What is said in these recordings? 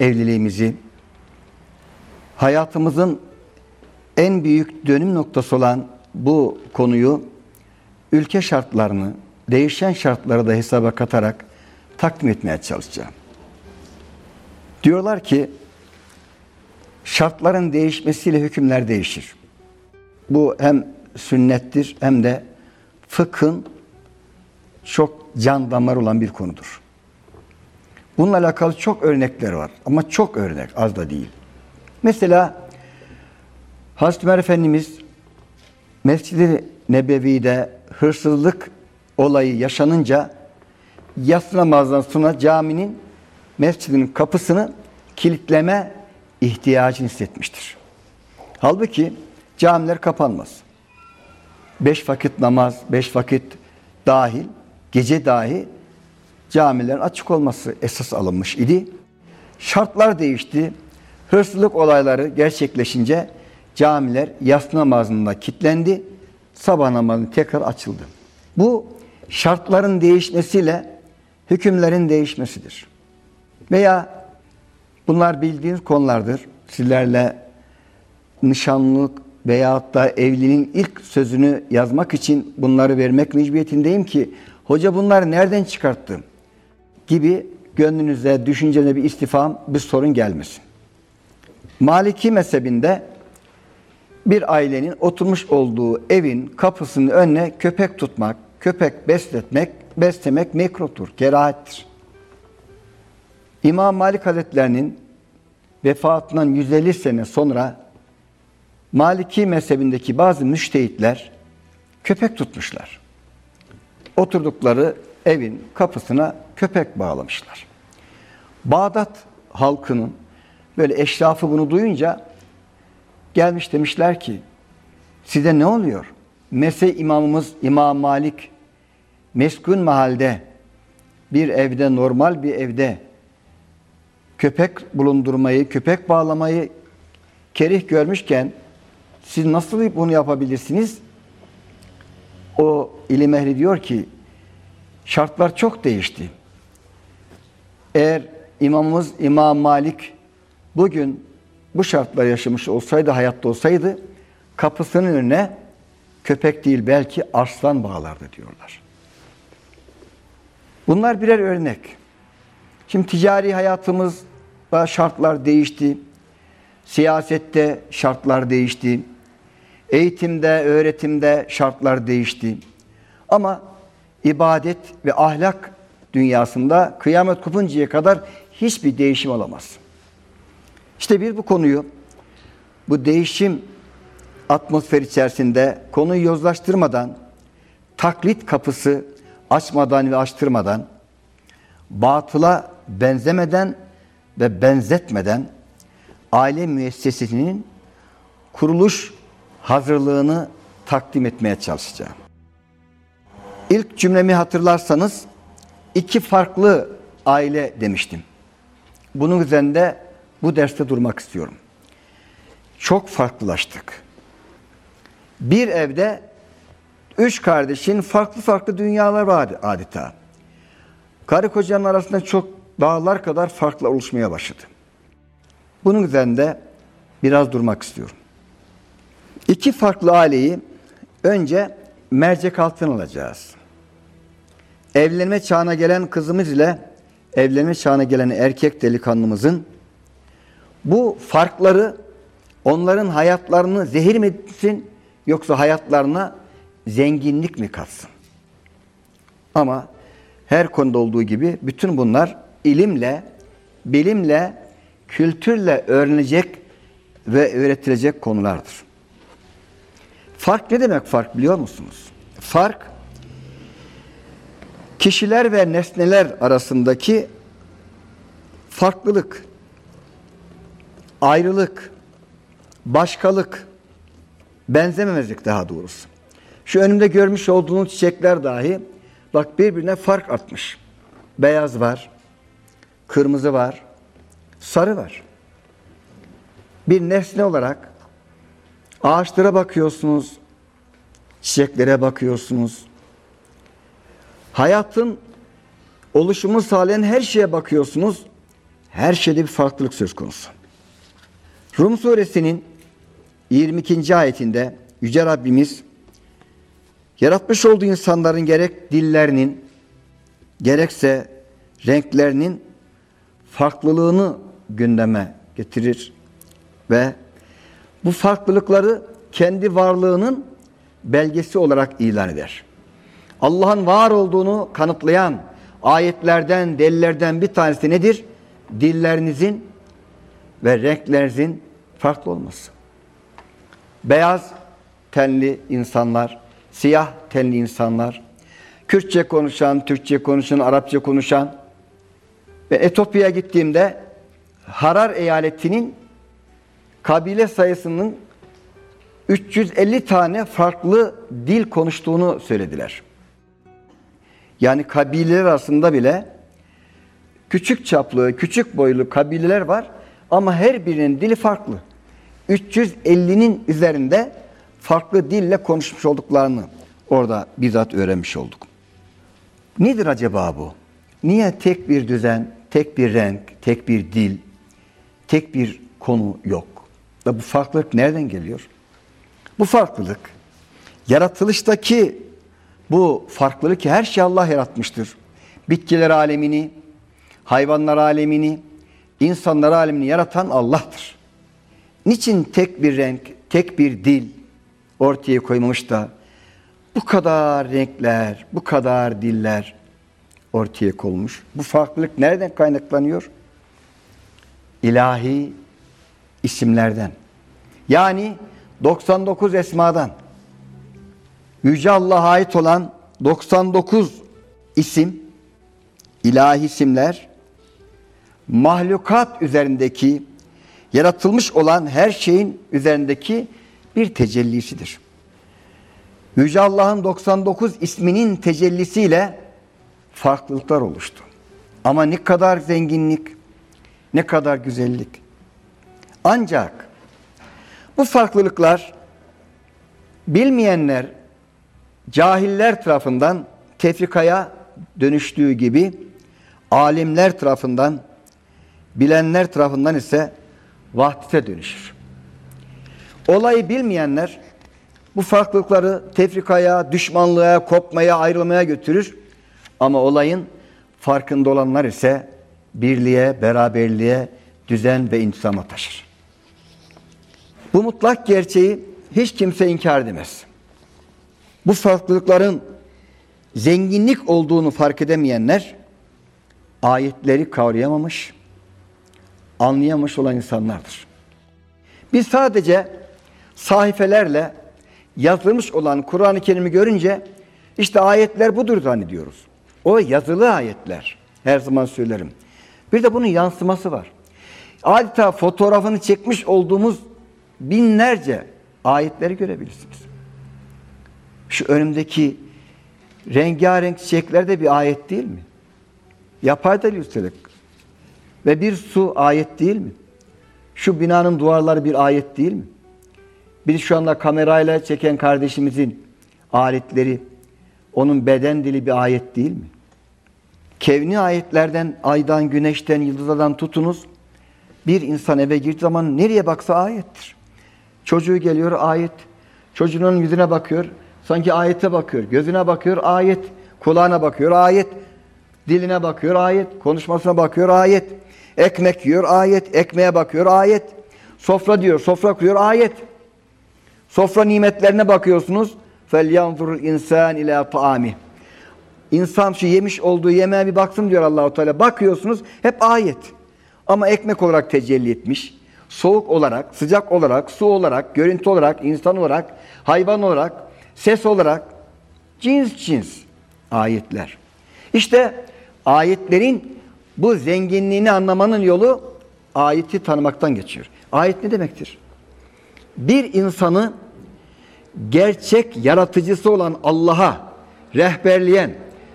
evliliğimizi, hayatımızın en büyük dönüm noktası olan bu konuyu ülke şartlarını, değişen şartları da hesaba katarak takdim etmeye çalışacağım. Diyorlar ki şartların değişmesiyle hükümler değişir. Bu hem sünnettir hem de fıkhın çok can damar olan bir konudur. Bununla alakalı çok örnekler var ama çok örnek az da değil. Mesela Hazreti Ömer Efendimiz Mescid-i Nebevi'de hırsızlık olayı yaşanınca yatsı namazdan sonra caminin mescidin kapısını kilitleme ihtiyacını hissetmiştir. Halbuki camiler kapanmaz. Beş vakit namaz, beş vakit dahil, gece dahi camilerin açık olması esas alınmış idi. Şartlar değişti. Hırsızlık olayları gerçekleşince camiler yatsı namazında kilitlendi. Sabah namazı tekrar açıldı. Bu şartların değişmesiyle hükümlerin değişmesidir. Veya bunlar bildiğiniz konulardır. Sizlerle nişanlılık veyahut da evliliğin ilk sözünü yazmak için bunları vermek mecburiyetindeyim ki hoca bunları nereden çıkarttı gibi gönlünüze, düşüncene bir istifam, bir sorun gelmesin. Maliki mezhebinde bir ailenin oturmuş olduğu evin kapısının önüne köpek tutmak, köpek besletmek, beslemek mekruhtur, kerahattir. İmam Malik Hazretlerinin vefatından 150 sene sonra Maliki mezhebindeki bazı müştehitler köpek tutmuşlar. Oturdukları evin kapısına köpek bağlamışlar. Bağdat halkının böyle eşrafı bunu duyunca gelmiş demişler ki size ne oluyor? Mese imamımız İmam Malik meskun mahalde bir evde normal bir evde köpek bulundurmayı, köpek bağlamayı kerih görmüşken siz nasıl bunu yapabilirsiniz? O ilim ehli diyor ki şartlar çok değişti. Eğer imamımız İmam Malik bugün bu şartlar yaşamış olsaydı, hayatta olsaydı kapısının önüne köpek değil belki arslan bağlardı diyorlar. Bunlar birer örnek. Şimdi ticari hayatımızda şartlar değişti. Siyasette şartlar değişti. Eğitimde, öğretimde şartlar değişti. Ama ibadet ve ahlak dünyasında kıyamet kopuncaya kadar hiçbir değişim olamaz. İşte bir bu konuyu bu değişim atmosfer içerisinde konuyu yozlaştırmadan, taklit kapısı açmadan ve açtırmadan, batıla benzemeden ve benzetmeden aile müessesesinin kuruluş hazırlığını takdim etmeye çalışacağım. İlk cümlemi hatırlarsanız iki farklı aile demiştim. Bunun üzerinde bu derste durmak istiyorum. Çok farklılaştık. Bir evde üç kardeşin farklı farklı dünyalar var adeta. Karı kocanın arasında çok dağlar kadar farklı oluşmaya başladı. Bunun üzerinde biraz durmak istiyorum. İki farklı aileyi önce mercek altına alacağız. Evlenme çağına gelen kızımız ile evlenme çağına gelen erkek delikanlımızın bu farkları onların hayatlarını zehir mi etsin yoksa hayatlarına zenginlik mi katsın? Ama her konuda olduğu gibi bütün bunlar ilimle, bilimle, kültürle öğrenecek ve öğretilecek konulardır. Fark ne demek fark biliyor musunuz? Fark kişiler ve nesneler arasındaki farklılık, ayrılık, başkalık, benzememezlik daha doğrusu. Şu önümde görmüş olduğunuz çiçekler dahi bak birbirine fark atmış. Beyaz var, kırmızı var, sarı var. Bir nesne olarak ağaçlara bakıyorsunuz, çiçeklere bakıyorsunuz. Hayatın oluşumu sağlayan her şeye bakıyorsunuz. Her şeyde bir farklılık söz konusu. Rum suresinin 22. ayetinde Yüce Rabbimiz yaratmış olduğu insanların gerek dillerinin gerekse renklerinin farklılığını gündeme getirir ve bu farklılıkları kendi varlığının belgesi olarak ilan eder. Allah'ın var olduğunu kanıtlayan ayetlerden, delillerden bir tanesi nedir? Dillerinizin ve renklerinizin farklı olması. Beyaz tenli insanlar, siyah tenli insanlar, Kürtçe konuşan, Türkçe konuşan, Arapça konuşan ve Etopya'ya gittiğimde Harar eyaletinin kabile sayısının 350 tane farklı dil konuştuğunu söylediler. Yani kabileler arasında bile küçük çaplı, küçük boylu kabileler var ama her birinin dili farklı. 350'nin üzerinde farklı dille konuşmuş olduklarını orada bizzat öğrenmiş olduk. Nedir acaba bu? Niye tek bir düzen, tek bir renk, tek bir dil, tek bir konu yok? Da bu farklılık nereden geliyor? Bu farklılık yaratılıştaki bu farklılık ki her şey Allah yaratmıştır. Bitkiler alemini, hayvanlar alemini, insanlar alemini yaratan Allah'tır. Niçin tek bir renk, tek bir dil ortaya koymamış da bu kadar renkler, bu kadar diller ortaya konmuş? Bu farklılık nereden kaynaklanıyor? İlahi isimlerden. Yani 99 esmadan. Yüce Allah'a ait olan 99 isim, ilahi isimler, mahlukat üzerindeki, yaratılmış olan her şeyin üzerindeki bir tecellisidir. Yüce Allah'ın 99 isminin tecellisiyle farklılıklar oluştu. Ama ne kadar zenginlik, ne kadar güzellik. Ancak bu farklılıklar bilmeyenler, cahiller tarafından tefrikaya dönüştüğü gibi alimler tarafından, bilenler tarafından ise vahdete dönüşür. Olayı bilmeyenler bu farklılıkları tefrikaya, düşmanlığa, kopmaya, ayrılmaya götürür. Ama olayın farkında olanlar ise birliğe, beraberliğe, düzen ve intisama taşır. Bu mutlak gerçeği hiç kimse inkar edemez. Bu farklılıkların zenginlik olduğunu fark edemeyenler ayetleri kavrayamamış, anlayamamış olan insanlardır. Biz sadece sahifelerle yazılmış olan Kur'an-ı Kerim'i görünce işte ayetler budur zannediyoruz. O yazılı ayetler. Her zaman söylerim. Bir de bunun yansıması var. Adeta fotoğrafını çekmiş olduğumuz binlerce ayetleri görebilirsiniz. Şu önümdeki rengarenk çiçekler de bir ayet değil mi? Yapay da üstelik. Ve bir su ayet değil mi? Şu binanın duvarları bir ayet değil mi? Biz şu anda kamerayla çeken kardeşimizin aletleri, onun beden dili bir ayet değil mi? Kevni ayetlerden, aydan, güneşten, yıldızlardan tutunuz. Bir insan eve girdiği zaman nereye baksa ayettir. Çocuğu geliyor ayet. Çocuğunun yüzüne bakıyor. Sanki ayete bakıyor. Gözüne bakıyor ayet. Kulağına bakıyor ayet. Diline bakıyor ayet. Konuşmasına bakıyor ayet. Ekmek yiyor ayet. Ekmeğe bakıyor ayet. Sofra diyor. Sofra kuruyor ayet. Sofra nimetlerine bakıyorsunuz. فَلْيَنْظُرُ insan ila taami. İnsan şu yemiş olduğu yemeğe bir baksın diyor Allahu Teala. Bakıyorsunuz hep ayet. Ama ekmek olarak tecelli etmiş. Soğuk olarak, sıcak olarak, su olarak, görüntü olarak, insan olarak, hayvan olarak, ses olarak cins cins ayetler. İşte ayetlerin bu zenginliğini anlamanın yolu ayeti tanımaktan geçiyor. Ayet ne demektir? Bir insanı gerçek yaratıcısı olan Allah'a rehberleyen,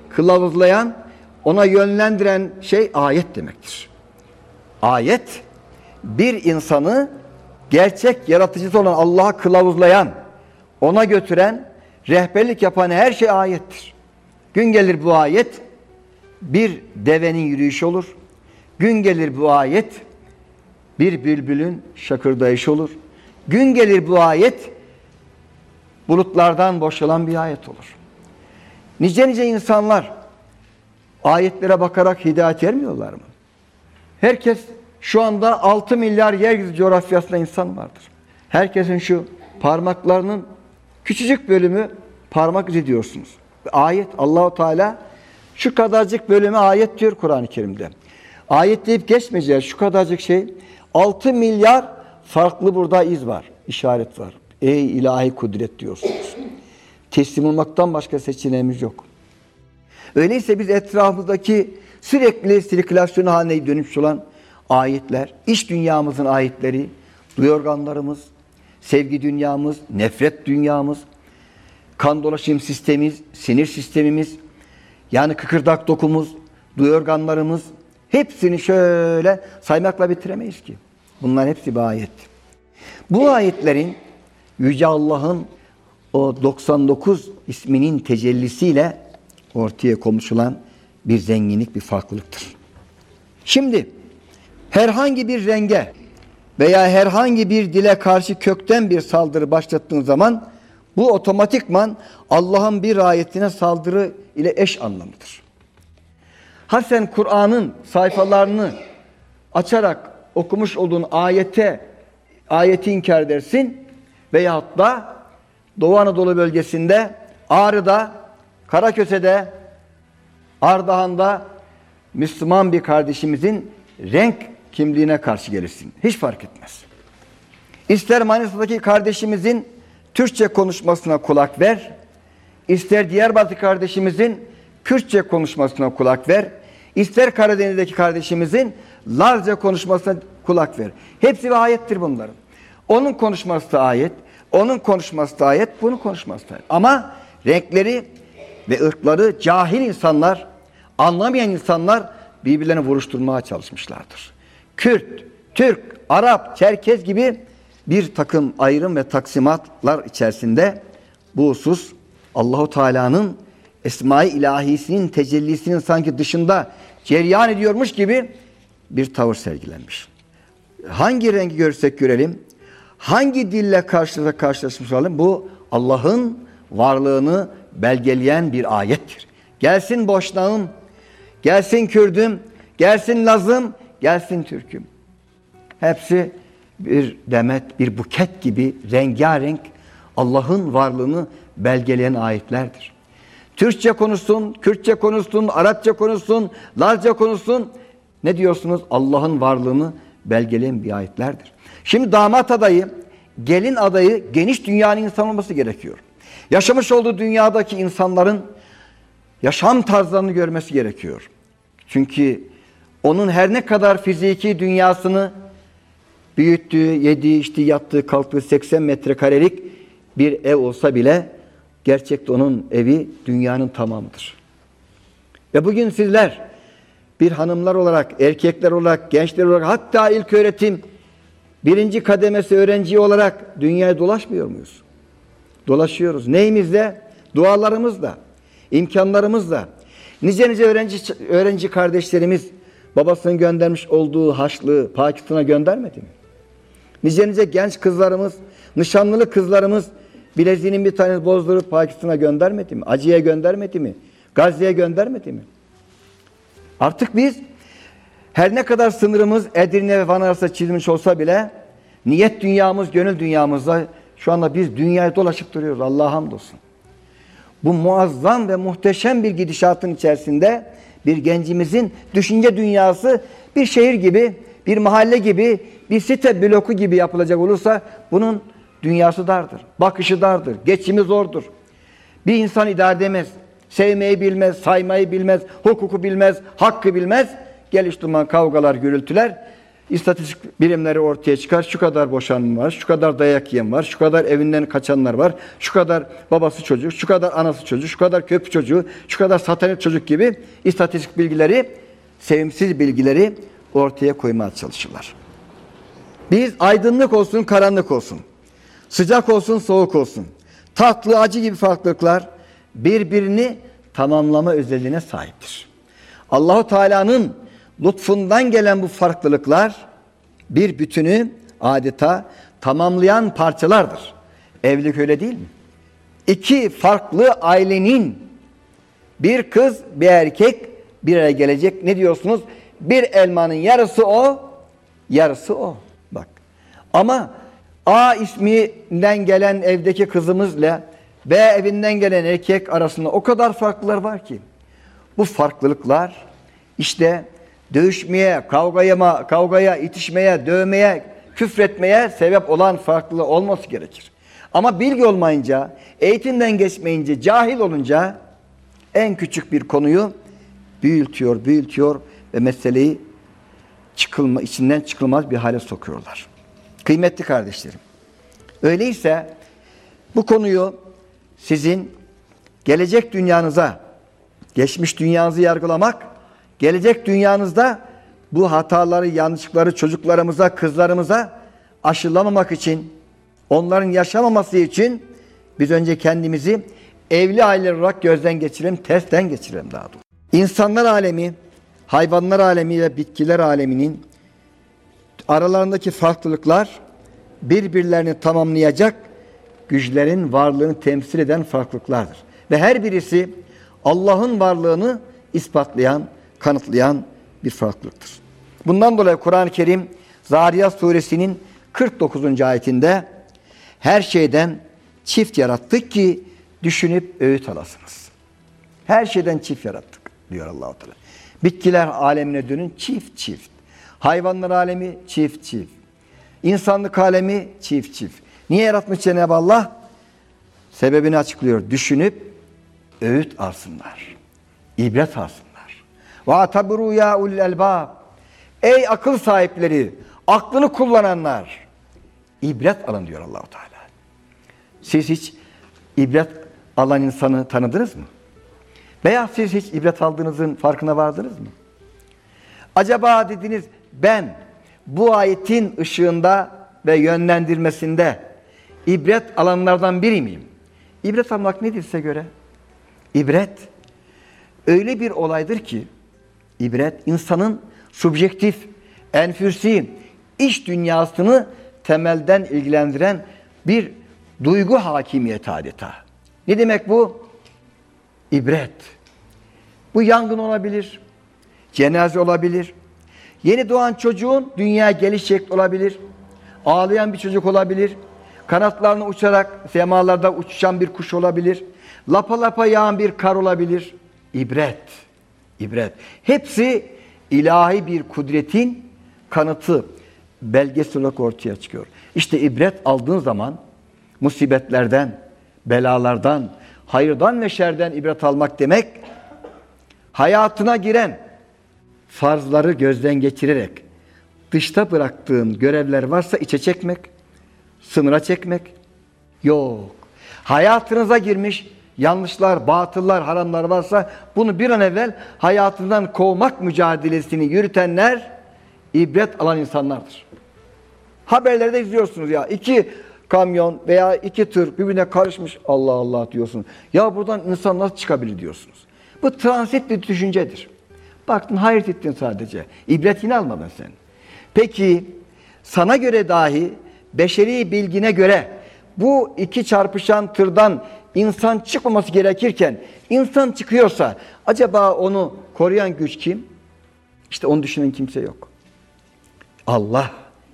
kılavuzlayan, ona yönlendiren şey ayet demektir. Ayet bir insanı gerçek yaratıcısı olan Allah'a kılavuzlayan, ona götüren, rehberlik yapan her şey ayettir. Gün gelir bu ayet bir devenin yürüyüşü olur, Gün gelir bu ayet bir bülbülün şakırdayışı olur. Gün gelir bu ayet bulutlardan boşalan bir ayet olur. Nice nice insanlar ayetlere bakarak hidayet ermiyorlar mı? Herkes şu anda 6 milyar yeryüzü coğrafyasında insan vardır. Herkesin şu parmaklarının küçücük bölümü parmak izi diyorsunuz. Ayet Allahu Teala şu kadarcık bölümü ayet diyor Kur'an-ı Kerim'de. Ayet deyip geçmeyeceğiz. Şu kadarcık şey 6 milyar farklı burada iz var, işaret var. Ey ilahi kudret diyorsunuz. Teslim olmaktan başka seçeneğimiz yok. Öyleyse biz etrafımızdaki sürekli sirkülasyon haline dönüş olan ayetler, iç dünyamızın ayetleri, duyu organlarımız, sevgi dünyamız, nefret dünyamız, kan dolaşım sistemimiz, sinir sistemimiz, yani kıkırdak dokumuz, duyu organlarımız, hepsini şöyle saymakla bitiremeyiz ki. Bunların hepsi bir ayet. Bu ayetlerin Yüce Allah'ın o 99 isminin tecellisiyle ortaya konuşulan bir zenginlik, bir farklılıktır. Şimdi herhangi bir renge veya herhangi bir dile karşı kökten bir saldırı başlattığın zaman bu otomatikman Allah'ın bir ayetine saldırı ile eş anlamıdır. Ha sen Kur'an'ın sayfalarını açarak okumuş olduğun ayete ayeti inkar edersin veyahut da Doğu Anadolu bölgesinde Ağrı'da, Karaköse'de, Ardahan'da Müslüman bir kardeşimizin renk kimliğine karşı gelirsin. Hiç fark etmez. İster Manisa'daki kardeşimizin Türkçe konuşmasına kulak ver, ister Diyarbakır kardeşimizin Kürtçe konuşmasına kulak ver, ister Karadeniz'deki kardeşimizin Lazca konuşmasına kulak ver. Hepsi bir ayettir bunların. Onun konuşması da ayet, onun konuşması da ayet, bunun konuşması da ayet. Ama renkleri ve ırkları cahil insanlar, anlamayan insanlar birbirlerini vuruşturmaya çalışmışlardır. Kürt, Türk, Arap, Çerkez gibi bir takım ayrım ve taksimatlar içerisinde bu husus Allahu Teala'nın Esma-i İlahisinin tecellisinin sanki dışında cereyan ediyormuş gibi bir tavır sergilenmiş. Hangi rengi görsek görelim, hangi dille karşılıkla karşılaşmış olalım bu Allah'ın varlığını belgeleyen bir ayettir. Gelsin Boşnağım, gelsin Kürdüm, gelsin Lazım, gelsin Türk'üm. Hepsi bir demet, bir buket gibi rengarenk Allah'ın varlığını belgeleyen ayetlerdir. Türkçe konuşsun, Kürtçe konuşsun, Arapça konuşsun, Lazca konuşsun. Ne diyorsunuz? Allah'ın varlığını belgeleyen bir ayetlerdir. Şimdi damat adayı, gelin adayı geniş dünyanın insan olması gerekiyor. Yaşamış olduğu dünyadaki insanların yaşam tarzlarını görmesi gerekiyor. Çünkü onun her ne kadar fiziki dünyasını büyüttüğü, yediği, içtiği, yattığı, kalktığı 80 metrekarelik bir ev olsa bile gerçekte onun evi dünyanın tamamıdır. Ve bugün sizler bir hanımlar olarak, erkekler olarak, gençler olarak hatta ilk öğretim birinci kademesi öğrenci olarak dünyaya dolaşmıyor muyuz? Dolaşıyoruz. Neyimizle? Dualarımızla, imkanlarımızla. Nice nice öğrenci, öğrenci kardeşlerimiz babasının göndermiş olduğu haçlığı Pakistan'a göndermedi mi? Nice nice genç kızlarımız, nişanlılı kızlarımız bileziğinin bir tanesi bozdurup Pakistan'a göndermedi mi? Acıya göndermedi mi? Gazze'ye göndermedi mi? Artık biz her ne kadar sınırımız Edirne ve Van arasında çizilmiş olsa bile niyet dünyamız, gönül dünyamızda şu anda biz dünyayı dolaşıp duruyoruz. Allah'a hamdolsun. Bu muazzam ve muhteşem bir gidişatın içerisinde bir gencimizin düşünce dünyası bir şehir gibi, bir mahalle gibi, bir site bloku gibi yapılacak olursa bunun dünyası dardır, bakışı dardır, geçimi zordur. Bir insan idare edemez, sevmeyi bilmez, saymayı bilmez, hukuku bilmez, hakkı bilmez. Geliştirmen kavgalar, gürültüler, istatistik birimleri ortaya çıkar. Şu kadar boşanma var, şu kadar dayak yiyen var, şu kadar evinden kaçanlar var, şu kadar babası çocuk, şu kadar anası çocuk, şu kadar köprü çocuğu, şu kadar satanet çocuk gibi istatistik bilgileri, sevimsiz bilgileri ortaya koymaya çalışırlar. Biz aydınlık olsun, karanlık olsun, sıcak olsun, soğuk olsun, tatlı, acı gibi farklılıklar birbirini tamamlama özelliğine sahiptir. Allahu Teala'nın lütfundan gelen bu farklılıklar bir bütünü adeta tamamlayan parçalardır. Evlilik öyle değil mi? İki farklı ailenin bir kız bir erkek bir araya gelecek. Ne diyorsunuz? Bir elmanın yarısı o, yarısı o. Bak. Ama A isminden gelen evdeki kızımızla B evinden gelen erkek arasında o kadar farklılar var ki. Bu farklılıklar işte dövüşmeye, kavgaya, kavgaya, itişmeye, dövmeye, küfretmeye sebep olan farklı olması gerekir. Ama bilgi olmayınca, eğitimden geçmeyince, cahil olunca en küçük bir konuyu büyütüyor, büyütüyor ve meseleyi çıkılma, içinden çıkılmaz bir hale sokuyorlar. Kıymetli kardeşlerim. Öyleyse bu konuyu sizin gelecek dünyanıza, geçmiş dünyanızı yargılamak, gelecek dünyanızda bu hataları, yanlışlıkları çocuklarımıza, kızlarımıza aşılamamak için, onların yaşamaması için biz önce kendimizi evli aile olarak gözden geçirelim, testten geçirelim daha doğrusu. İnsanlar alemi, hayvanlar alemi ve bitkiler aleminin aralarındaki farklılıklar birbirlerini tamamlayacak güçlerin varlığını temsil eden farklılıklardır. Ve her birisi Allah'ın varlığını ispatlayan, kanıtlayan bir farklılıktır. Bundan dolayı Kur'an-ı Kerim Zariyat suresinin 49. ayetinde her şeyden çift yarattık ki düşünüp öğüt alasınız. Her şeyden çift yarattık diyor Allah-u Teala. Bitkiler alemine dönün çift çift. Hayvanlar alemi çift çift. İnsanlık alemi çift çift. Niye yaratmış Cenab-ı Allah? Sebebini açıklıyor. Düşünüp öğüt alsınlar. İbret alsınlar. Ya ulul elbab. Ey akıl sahipleri, aklını kullananlar. İbret alın diyor Allahu Teala. Siz hiç ibret alan insanı tanıdınız mı? Veya siz hiç ibret aldığınızın farkına vardınız mı? Acaba dediniz ben bu ayetin ışığında ve yönlendirmesinde ibret alanlardan biri miyim? İbret almak nedir size göre? İbret öyle bir olaydır ki ibret insanın subjektif, enfüsi, iş dünyasını temelden ilgilendiren bir duygu hakimiyeti adeta. Ne demek bu? İbret. Bu yangın olabilir, cenaze olabilir, yeni doğan çocuğun dünyaya geliş şekli olabilir, ağlayan bir çocuk olabilir, kanatlarını uçarak semalarda uçuşan bir kuş olabilir, lapa lapa yağan bir kar olabilir. İbret, ibret. Hepsi ilahi bir kudretin kanıtı, belgesi olarak ortaya çıkıyor. İşte ibret aldığın zaman musibetlerden, belalardan, hayırdan ve şerden ibret almak demek, hayatına giren farzları gözden geçirerek dışta bıraktığın görevler varsa içe çekmek, sınıra çekmek yok. Hayatınıza girmiş yanlışlar, batıllar, haramlar varsa bunu bir an evvel hayatından kovmak mücadelesini yürütenler ibret alan insanlardır. Haberlerde izliyorsunuz ya iki kamyon veya iki tır birbirine karışmış Allah Allah diyorsun. Ya buradan insan nasıl çıkabilir diyorsunuz. Bu transit bir düşüncedir. Baktın hayret ettin sadece. İbretini almadın sen. Peki sana göre dahi beşeri bilgine göre bu iki çarpışan tırdan insan çıkmaması gerekirken insan çıkıyorsa acaba onu koruyan güç kim? İşte onu düşünen kimse yok. Allah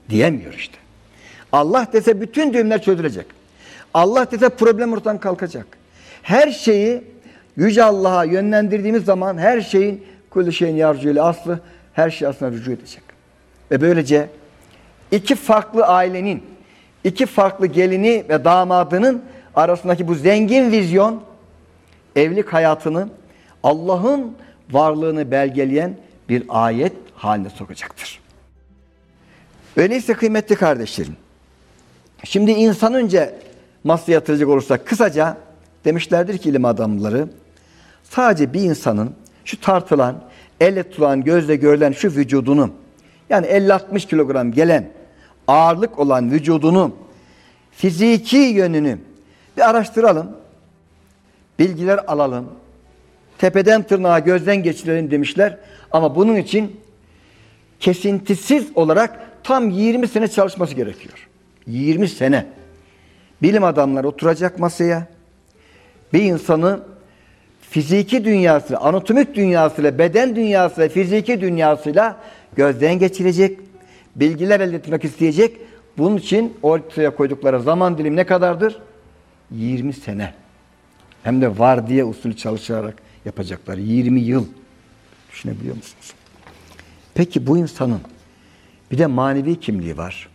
diyemiyor işte. Allah dese bütün düğümler çözülecek. Allah dese problem ortadan kalkacak. Her şeyi Yüce Allah'a yönlendirdiğimiz zaman her şeyin kulli şeyin yarcıyla aslı her şey aslında rücu edecek. Ve böylece iki farklı ailenin, iki farklı gelini ve damadının arasındaki bu zengin vizyon evlilik hayatını Allah'ın varlığını belgeleyen bir ayet haline sokacaktır. Öyleyse kıymetli kardeşlerim, şimdi insan önce masaya yatıracak olursak kısaca demişlerdir ki ilim adamları, sadece bir insanın şu tartılan, elle tutulan, gözle görülen şu vücudunu, yani 50-60 kilogram gelen ağırlık olan vücudunu, fiziki yönünü bir araştıralım, bilgiler alalım, tepeden tırnağa gözden geçirelim demişler. Ama bunun için kesintisiz olarak tam 20 sene çalışması gerekiyor. 20 sene. Bilim adamları oturacak masaya. Bir insanı fiziki dünyası, anatomik dünyasıyla, beden dünyasıyla, fiziki dünyasıyla gözden geçirecek. Bilgiler elde etmek isteyecek. Bunun için ortaya koydukları zaman dilimi ne kadardır? 20 sene. Hem de var diye usulü çalışarak yapacaklar. 20 yıl. Düşünebiliyor musunuz? Peki bu insanın bir de manevi kimliği var.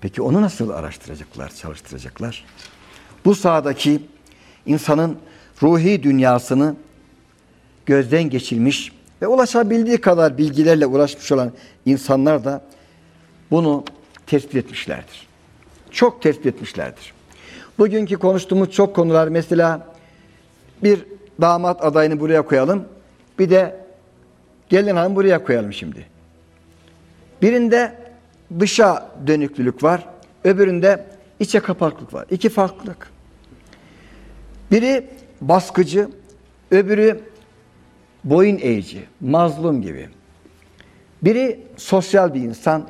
Peki onu nasıl araştıracaklar, çalıştıracaklar? Bu sahadaki insanın ruhi dünyasını gözden geçirmiş ve ulaşabildiği kadar bilgilerle uğraşmış olan insanlar da bunu tespit etmişlerdir. Çok tespit etmişlerdir. Bugünkü konuştuğumuz çok konular mesela bir damat adayını buraya koyalım. Bir de gelin hanım buraya koyalım şimdi. Birinde dışa dönüklülük var. Öbüründe içe kapaklık var. İki farklılık. Biri baskıcı, öbürü boyun eğici, mazlum gibi. Biri sosyal bir insan,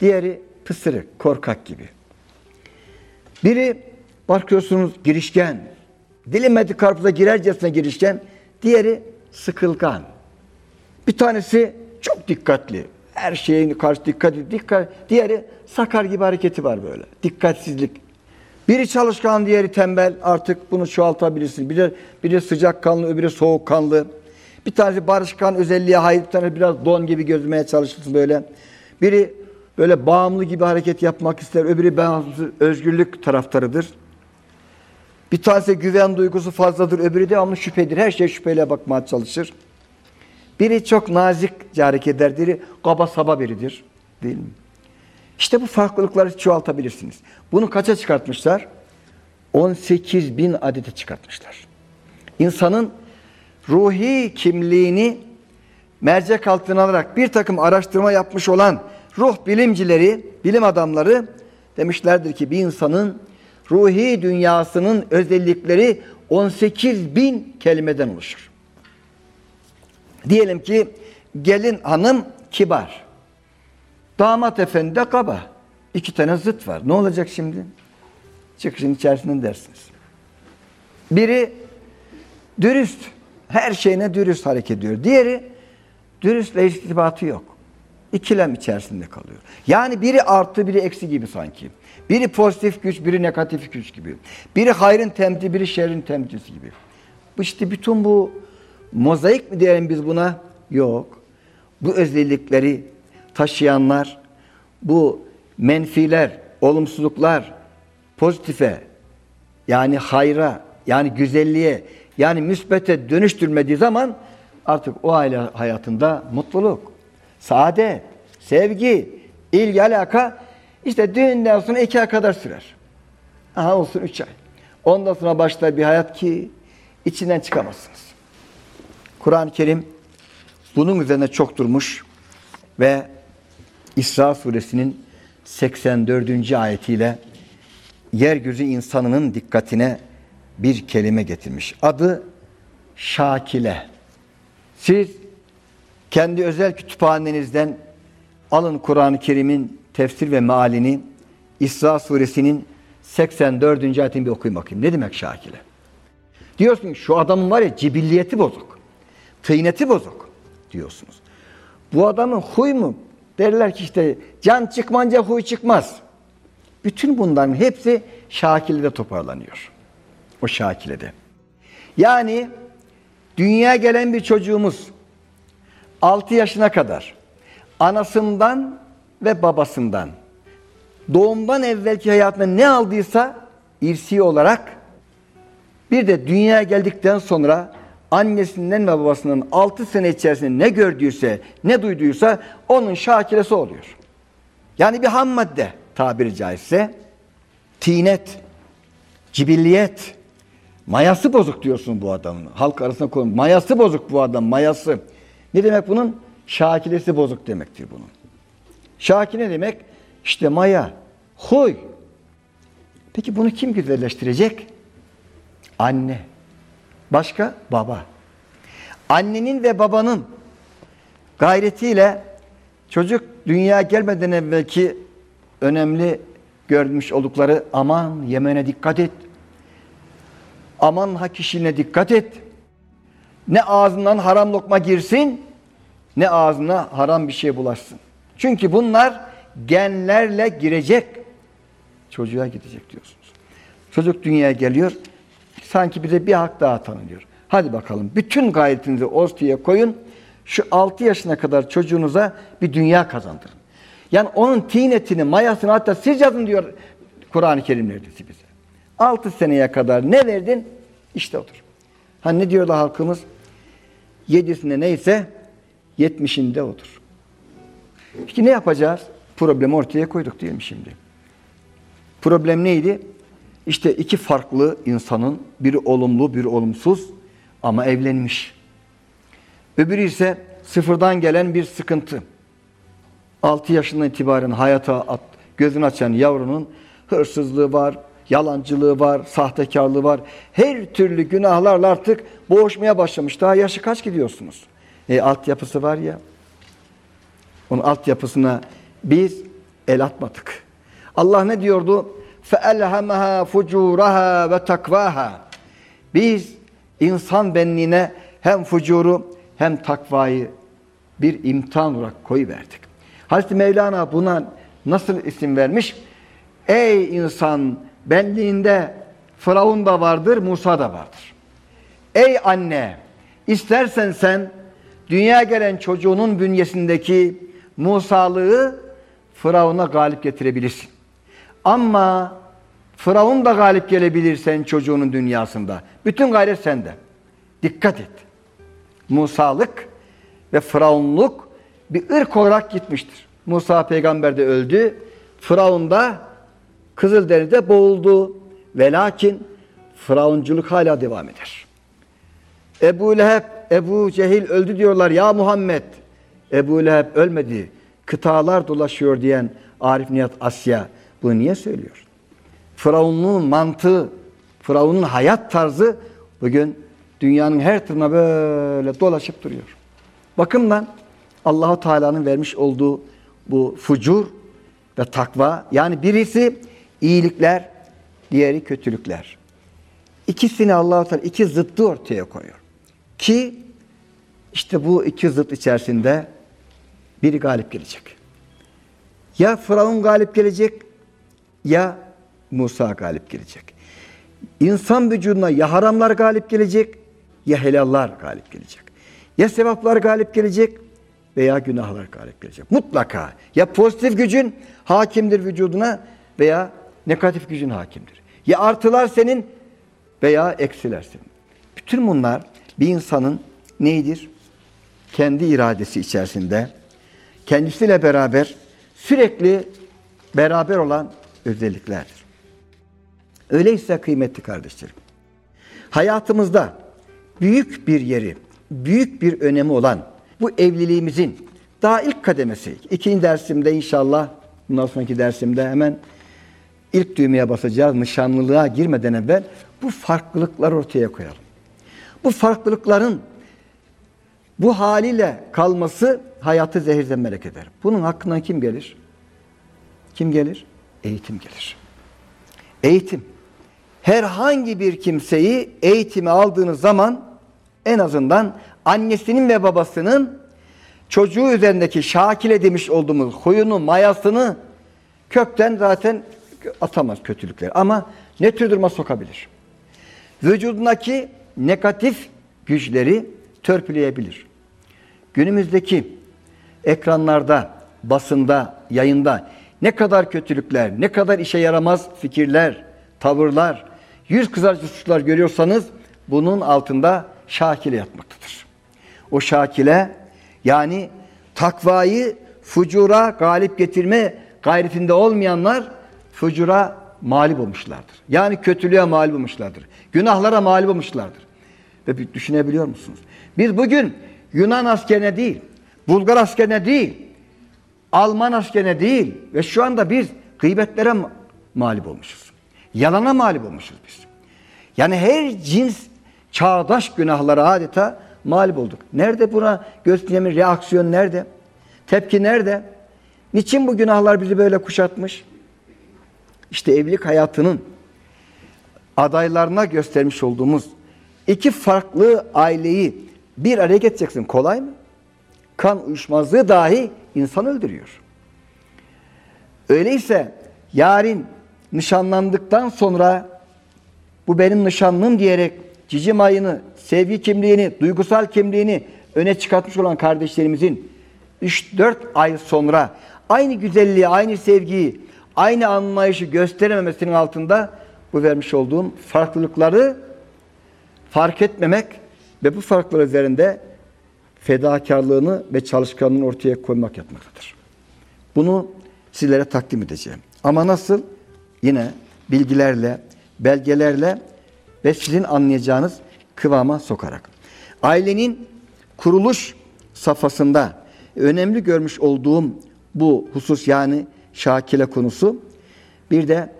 diğeri pısırık, korkak gibi. Biri bakıyorsunuz girişken, dilimedi karpuza girercesine girişken, diğeri sıkılgan. Bir tanesi çok dikkatli, her şeyin karşı dikkat dikkat. Diğeri sakar gibi hareketi var böyle. Dikkatsizlik. Biri çalışkan, diğeri tembel. Artık bunu çoğaltabilirsin. Biri, biri sıcakkanlı, öbürü soğukkanlı. Bir tanesi barışkan özelliğe hayır, bir tanesi biraz don gibi gözmeye çalışırsın böyle. Biri böyle bağımlı gibi hareket yapmak ister, öbürü bağımsız, özgürlük taraftarıdır. Bir tanesi güven duygusu fazladır, öbürü devamlı şüphedir. Her şey şüpheyle bakmaya çalışır. Biri çok nazikçe hareket eder, biri kaba saba biridir. Değil mi? İşte bu farklılıkları çoğaltabilirsiniz. Bunu kaça çıkartmışlar? 18 bin adete çıkartmışlar. İnsanın ruhi kimliğini mercek altına alarak bir takım araştırma yapmış olan ruh bilimcileri, bilim adamları demişlerdir ki bir insanın ruhi dünyasının özellikleri 18 bin kelimeden oluşur. Diyelim ki gelin hanım kibar. Damat efendi de kaba. İki tane zıt var. Ne olacak şimdi? Çıkışın içerisinden dersiniz. Biri dürüst. Her şeyine dürüst hareket ediyor. Diğeri dürüstle irtibatı yok. İkilem içerisinde kalıyor. Yani biri artı biri eksi gibi sanki. Biri pozitif güç, biri negatif güç gibi. Biri hayrın temdi, biri şerrin temdisi gibi. İşte bütün bu mozaik mi diyelim biz buna? Yok. Bu özellikleri taşıyanlar, bu menfiler, olumsuzluklar pozitife yani hayra, yani güzelliğe, yani müsbete dönüştürmediği zaman artık o aile hayatında mutluluk, saadet, sevgi, ilgi, alaka işte düğünden sonra iki ay kadar sürer. Aha olsun üç ay. Ondan sonra başlar bir hayat ki içinden çıkamazsınız. Kur'an-ı Kerim bunun üzerine çok durmuş ve İsra suresinin 84. ayetiyle yeryüzü insanının dikkatine bir kelime getirmiş. Adı Şakile. Siz kendi özel kütüphanenizden alın Kur'an-ı Kerim'in tefsir ve mealini İsra suresinin 84. ayetini bir okuyun bakayım. Ne demek Şakile? Diyorsun ki şu adamın var ya cibilliyeti bozuk. Tıyneti bozuk diyorsunuz. Bu adamın huy mu? Derler ki işte can çıkmanca huy çıkmaz. Bütün bunların hepsi Şakile'de toparlanıyor. O Şakile'de. Yani dünyaya gelen bir çocuğumuz 6 yaşına kadar anasından ve babasından doğumdan evvelki hayatında ne aldıysa irsi olarak bir de dünyaya geldikten sonra annesinden ve babasının 6 sene içerisinde ne gördüyse, ne duyduysa onun şakiresi oluyor. Yani bir ham madde tabiri caizse tinet, cibilliyet, mayası bozuk diyorsun bu adamın. Halk arasında koyun. Mayası bozuk bu adam, mayası. Ne demek bunun? Şakilesi bozuk demektir bunun. Şaki ne demek? İşte maya, huy. Peki bunu kim güzelleştirecek? Anne. Başka? Baba. Annenin ve babanın gayretiyle Çocuk dünya gelmeden evvelki önemli görmüş oldukları aman yemene dikkat et. Aman hak işine dikkat et. Ne ağzından haram lokma girsin ne ağzına haram bir şey bulaşsın. Çünkü bunlar genlerle girecek. Çocuğa gidecek diyorsunuz. Çocuk dünyaya geliyor. Sanki bize bir hak daha tanınıyor. Hadi bakalım bütün gayretinizi ortaya koyun. Şu 6 yaşına kadar çocuğunuza bir dünya kazandırın. Yani onun tinetini, mayasını hatta siz yazın diyor Kur'an-ı Kerim neredeyse bize. 6 seneye kadar ne verdin? İşte odur. Hani ne diyorlar halkımız? Yedisinde neyse yetmişinde odur. Peki ne yapacağız? Problemi ortaya koyduk diyelim şimdi. Problem neydi? İşte iki farklı insanın biri olumlu, biri olumsuz ama evlenmiş. Öbürü ise sıfırdan gelen bir sıkıntı. 6 yaşından itibaren hayata at, gözünü açan yavrunun hırsızlığı var, yalancılığı var, sahtekarlığı var. Her türlü günahlarla artık boğuşmaya başlamış. Daha yaşı kaç gidiyorsunuz? E, altyapısı var ya. Onun altyapısına biz el atmadık. Allah ne diyordu? فَاَلْهَمَهَا فُجُورَهَا وَتَقْوَاهَا Biz insan benliğine hem fucuru hem takvayı bir imtihan olarak koyuverdik. Hazreti Mevlana buna nasıl isim vermiş? Ey insan benliğinde Firavun da vardır, Musa da vardır. Ey anne, istersen sen dünya gelen çocuğunun bünyesindeki Musalığı Firavun'a galip getirebilirsin. Ama Firavun da galip gelebilirsen çocuğunun dünyasında. Bütün gayret sende. Dikkat et. Musalık ve Firavunluk bir ırk olarak gitmiştir. Musa peygamber de öldü. Firavun da Kızılderili'de boğuldu. Ve lakin Firavunculuk hala devam eder. Ebu Leheb, Ebu Cehil öldü diyorlar ya Muhammed. Ebu Leheb ölmedi. Kıtalar dolaşıyor diyen Arif Nihat Asya bunu niye söylüyor? Firavunluğun mantığı, Firavun'un hayat tarzı bugün dünyanın her tarafına böyle dolaşıp duruyor. Bakımdan Allahu Teala'nın vermiş olduğu bu fucur ve takva yani birisi iyilikler, diğeri kötülükler. İkisini Allahu Teala iki zıttı ortaya koyuyor. Ki işte bu iki zıt içerisinde biri galip gelecek. Ya Firavun galip gelecek ya Musa galip gelecek. İnsan vücuduna ya haramlar galip gelecek ya helallar galip gelecek. Ya sevaplar galip gelecek veya günahlar galip gelecek. Mutlaka ya pozitif gücün hakimdir vücuduna veya negatif gücün hakimdir. Ya artılar senin veya eksiler senin. Bütün bunlar bir insanın neydir? Kendi iradesi içerisinde kendisiyle beraber sürekli beraber olan özelliklerdir. Öyleyse kıymetli kardeşlerim, hayatımızda büyük bir yeri, büyük bir önemi olan bu evliliğimizin daha ilk kademesi, ikinci dersimde inşallah, bundan sonraki dersimde hemen ilk düğmeye basacağız, nişanlılığa girmeden evvel bu farklılıklar ortaya koyalım. Bu farklılıkların bu haliyle kalması hayatı zehirden melek eder. Bunun hakkından kim gelir? Kim gelir? Eğitim gelir. Eğitim. Herhangi bir kimseyi eğitime aldığınız zaman en azından annesinin ve babasının çocuğu üzerindeki şakile demiş olduğumuz huyunu, mayasını kökten zaten atamaz kötülükler. Ama ne tür duruma sokabilir? Vücudundaki negatif güçleri törpüleyebilir. Günümüzdeki ekranlarda, basında, yayında ne kadar kötülükler, ne kadar işe yaramaz fikirler, tavırlar, yüz kızartıcı görüyorsanız bunun altında şakile yatmaktadır. O şakile yani takvayı fucura galip getirme gayretinde olmayanlar fucura mağlup olmuşlardır. Yani kötülüğe mağlup olmuşlardır. Günahlara mağlup olmuşlardır. Ve düşünebiliyor musunuz? Biz bugün Yunan askerine değil, Bulgar askerine değil, Alman askerine değil ve şu anda biz gıybetlere mağlup olmuşuz. Yalana mağlup olmuşuz biz. Yani her cins çağdaş günahlara adeta mağlup olduk. Nerede buna göstereceğimiz reaksiyon nerede? Tepki nerede? Niçin bu günahlar bizi böyle kuşatmış? İşte evlilik hayatının adaylarına göstermiş olduğumuz iki farklı aileyi bir araya getireceksin. Kolay mı? Kan uyuşmazlığı dahi insan öldürüyor. Öyleyse yarın nişanlandıktan sonra bu benim nişanlım diyerek cicim ayını, sevgi kimliğini, duygusal kimliğini öne çıkartmış olan kardeşlerimizin 3-4 ay sonra aynı güzelliği, aynı sevgiyi, aynı anlayışı gösterememesinin altında bu vermiş olduğum farklılıkları fark etmemek ve bu farklar üzerinde fedakarlığını ve çalışkanlığını ortaya koymak yapmaktadır. Bunu sizlere takdim edeceğim. Ama nasıl? Yine bilgilerle, belgelerle ve sizin anlayacağınız kıvama sokarak. Ailenin kuruluş safhasında önemli görmüş olduğum bu husus yani şakile konusu bir de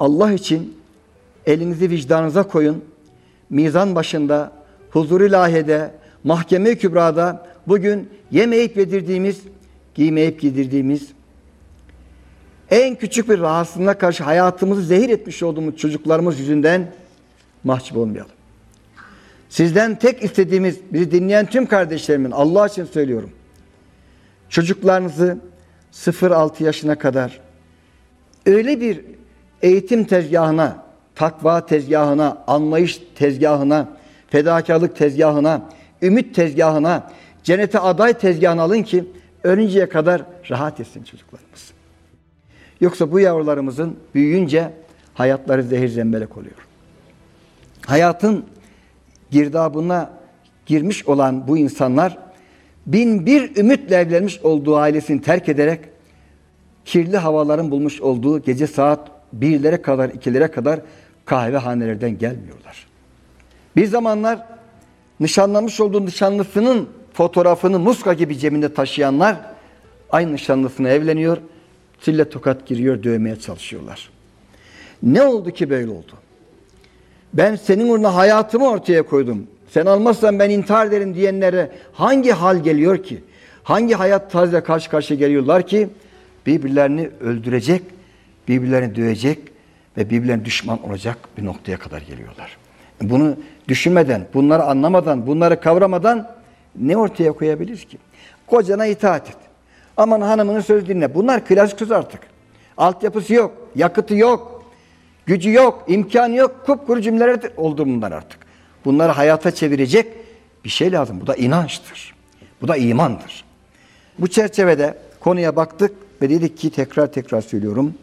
Allah için elinizi vicdanınıza koyun. Mizan başında, huzur ilahide, mahkeme kübrada bugün yemeyip yedirdiğimiz, giymeyip giydirdiğimiz en küçük bir rahatsızlığına karşı hayatımızı zehir etmiş olduğumuz çocuklarımız yüzünden mahcup olmayalım. Sizden tek istediğimiz, bizi dinleyen tüm kardeşlerimin Allah için söylüyorum. Çocuklarınızı 0-6 yaşına kadar öyle bir eğitim tezgahına, takva tezgahına, anlayış tezgahına, fedakarlık tezgahına, ümit tezgahına, cennete aday tezgahına alın ki ölünceye kadar rahat etsin çocuklarımız. Yoksa bu yavrularımızın büyüyünce hayatları zehir zemberek oluyor. Hayatın girdabına girmiş olan bu insanlar bin bir ümitle evlenmiş olduğu ailesini terk ederek kirli havaların bulmuş olduğu gece saat birlere kadar, ikilere kadar kahvehanelerden gelmiyorlar. Bir zamanlar nişanlanmış olduğu nişanlısının fotoğrafını muska gibi cebinde taşıyanlar aynı nişanlısına evleniyor, sille tokat giriyor, dövmeye çalışıyorlar. Ne oldu ki böyle oldu? Ben senin uğruna hayatımı ortaya koydum. Sen almazsan ben intihar ederim diyenlere hangi hal geliyor ki? Hangi hayat tarzıyla karşı karşıya geliyorlar ki? Birbirlerini öldürecek, birbirlerini dövecek ve birbirlerine düşman olacak bir noktaya kadar geliyorlar. Bunu düşünmeden, bunları anlamadan, bunları kavramadan ne ortaya koyabiliriz ki? Kocana itaat et. Aman hanımının söz dinle. Bunlar klasik söz artık. Altyapısı yok, yakıtı yok, gücü yok, imkanı yok. Kupkuru cümleler oldu bunlar artık. Bunları hayata çevirecek bir şey lazım. Bu da inançtır. Bu da imandır. Bu çerçevede konuya baktık ve dedik ki tekrar tekrar söylüyorum.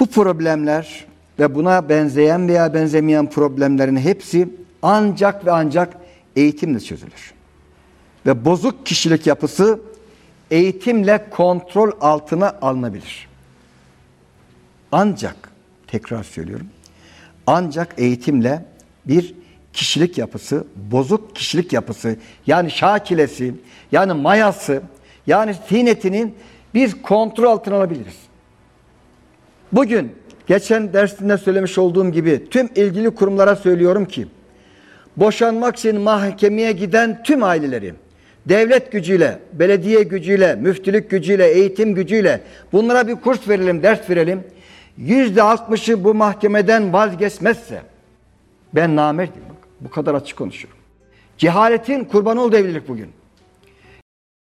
Bu problemler ve buna benzeyen veya benzemeyen problemlerin hepsi ancak ve ancak eğitimle çözülür. Ve bozuk kişilik yapısı eğitimle kontrol altına alınabilir. Ancak, tekrar söylüyorum, ancak eğitimle bir kişilik yapısı, bozuk kişilik yapısı, yani şakilesi, yani mayası, yani tinetinin bir kontrol altına alabiliriz. Bugün, geçen dersinde söylemiş olduğum gibi tüm ilgili kurumlara söylüyorum ki, boşanmak için mahkemeye giden tüm aileleri, devlet gücüyle, belediye gücüyle, müftülük gücüyle, eğitim gücüyle bunlara bir kurs verelim, ders verelim. Yüzde altmışı bu mahkemeden vazgeçmezse ben namerdim. Bu kadar açık konuşuyorum. Cehaletin kurbanı oldu evlilik bugün.